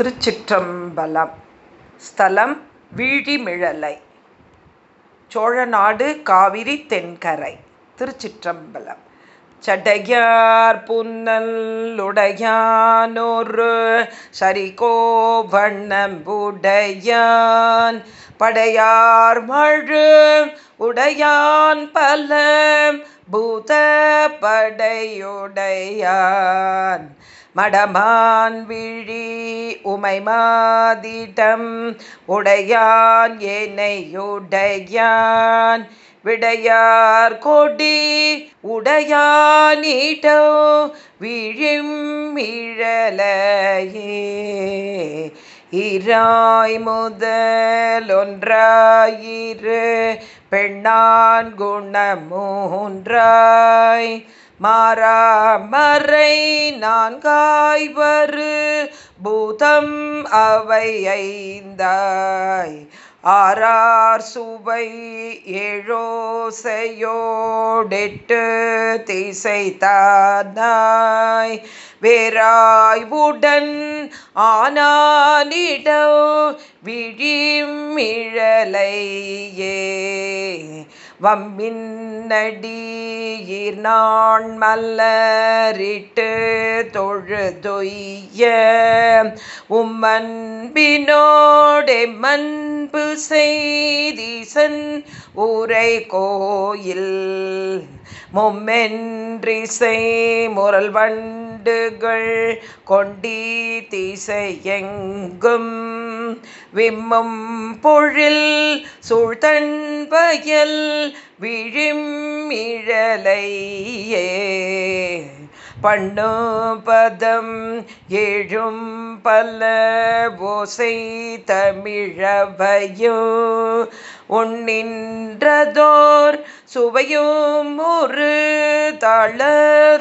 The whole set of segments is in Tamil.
திருச்சிற்றம்பலம். ஸ்தலம் வீழிமிழலை சோழநாடு காவிரி தென்கரை. திருச்சிற்றம்பலம். சடையார் புன்னல்லுடையானொரு சரிகோவண்ணம்புடையான். படையார் மழு உடையான் பல பூத படையுடையான் மடமான் விழி உமை உமைமாதிடம் உடையான் என்னையுடையான். விடையார் கொடி உடையானிடோ விழிம் இழலையே இராய் முதலொன்றாயிரு பெண்ணான் குணமூன்றாய். மாறாமறை நான்காய்வரு பூதம் அவை ஐந்தாய். ஆறார் சுவை ஏழோசையோடெட்டு திசைத்தானாய் வேறாய்வுடன் ஆனானிடோ விழிமிழலையே வம்மின்னடீர் நான் மல்லரிட்டு தொழுதொய்ய உம்மன்பினோடே மன்பு செய்திசன் ஊரை கோயில் மும்மென்றிசை முரல் வண்டுகள் கொண்டி திசையெங்கும் விம்மம் பொழில் சூழ்தன் வயல் விழிமிழலையே பண்ணுபதம் ஏழும் பல ஓசை தமிழவையோ. உண்ணின்றதோர் சுவையும் ஒரு தள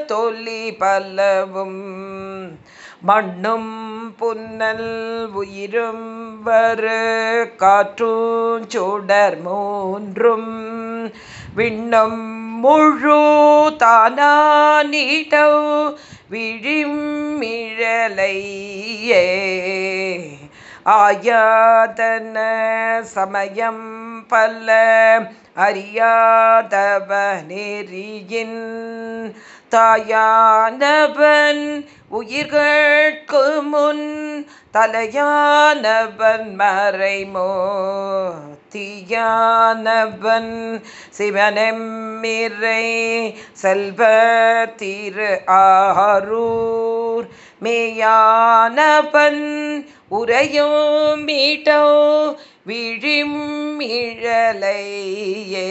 தொல்லி பலவும் மண்ணும் புன்னல் உயிரும் வரு காற்றும் சுடர் மூன்றும். விண்ணும் முழு தானா தானிடோ விழிமிழலையே ஆயாதன சமயம் பல்ல அறியாதவ நெறியின் தாயானவன் உயிர்கட்கு முன் தலையானவன் மறைமோ தீயானவன் சிவனெம்மிரை செல்வ திரு ஆரூர் மேயானவன் உரையோ மீட்டோ விழிம் இழலையே.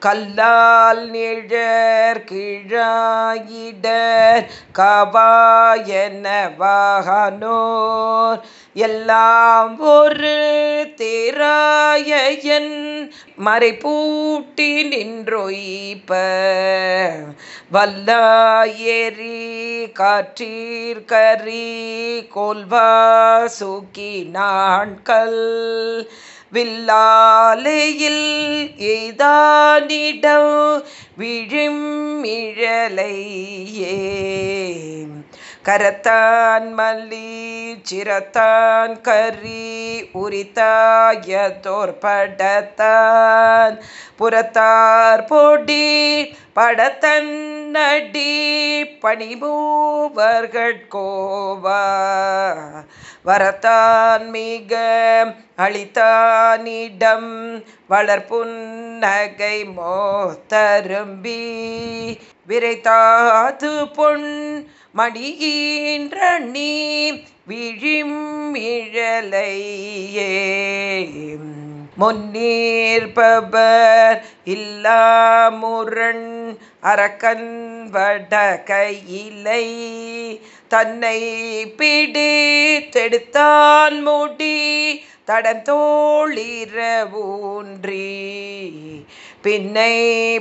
கல்லால் நிழற் கிழாயிடர் கபாயன வாகனோர். எல்லாம் ஒரு தேராயன் மறைப்பூட்டி நின்றொய்ப்ப வல்லாயேரி காற்றீர்கரி கோல்வாசுக்கி நாண்கள் வில்லாலையில் எய்தானிடம் விழும் இழலையே. கரத்தான் மல்லி சிரத்தான் கரி உரித்தாய தோற்படத்தான். புறத்தார் பொடி படத்தன் நடி பணிமூவர்கோவா வரத்தான் மிக அளித்தானிடம் வளர்ப்புன்னகை மோத்தரும்பி. விரைத்தாது பொன் மடியின்ற நீ விழிமிழலையே முன்னீர்பவர் இல்லா முரண் அரக்கன் வட கையிலை தன்னை பிடித்தெடுத்தான் முடி தடந்தோளிர ஊன்றி பின்னை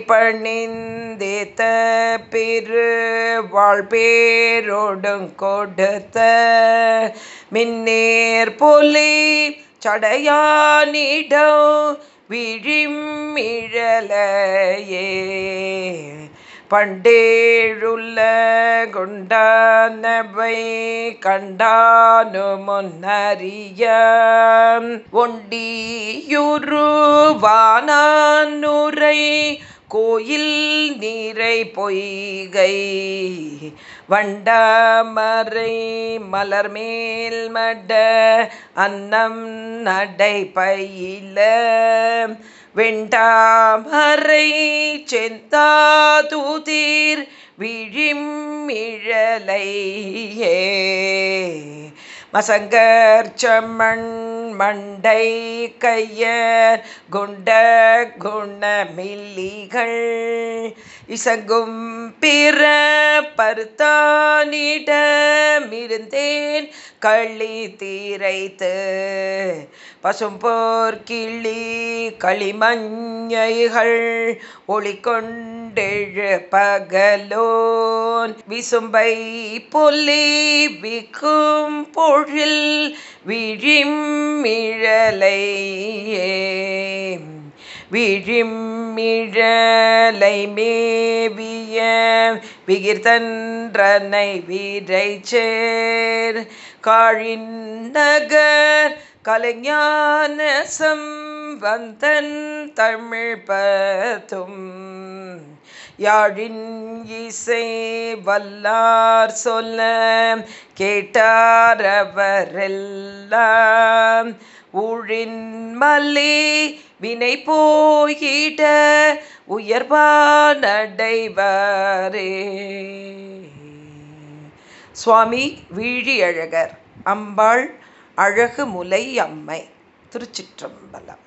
பணிந்தேத்த பெரு வாழ்பேரோடும் கொடுத்த மின்னேர் புலி சடையானிடம் விழிமிழலையே பண்டேழுள்ள குண்டானவை கண்டானு முன்னறிய. ஒண்டியுருவானுரை கோயில் நீரை பொய்கை. வண்டமரை மலர்மேல் மட அன்னம் நடை பயில. வெண்டாமரை செந்தாதுதீர் விழிமிழலையே. மசங்கர்ச்சமண் மண்டை கையர் குண்ட குணமில்லிகள் இசங்கும் பிற பருத்தானிடமிருந்தேன் கள்ளி தீரைத்து. பசும்போர் கிளி களிமஞ்சைகள் ஒளிக்கொண்டெழு பகலோன் விசும்பை புலி விக்கும் பொழில் விழிமிழலையே விழிமிழலை மேவிய விகிர்தன்றனை வீரை சேர் காழின் நகர் கலைஞான சம்பந்தன் தமிழ் பத்தும் யாழின் இசை வல்லார் சொல்ல கேட்டாரவரெல்லாம். ஊழின் வினை போயிட உயர்வானடைவாரே. சுவாமி வீழியழகர் அம்பாள் அழகு முலை அம்மை திருச்சிற்றம்பலம்.